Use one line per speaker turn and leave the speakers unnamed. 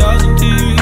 thousand tears.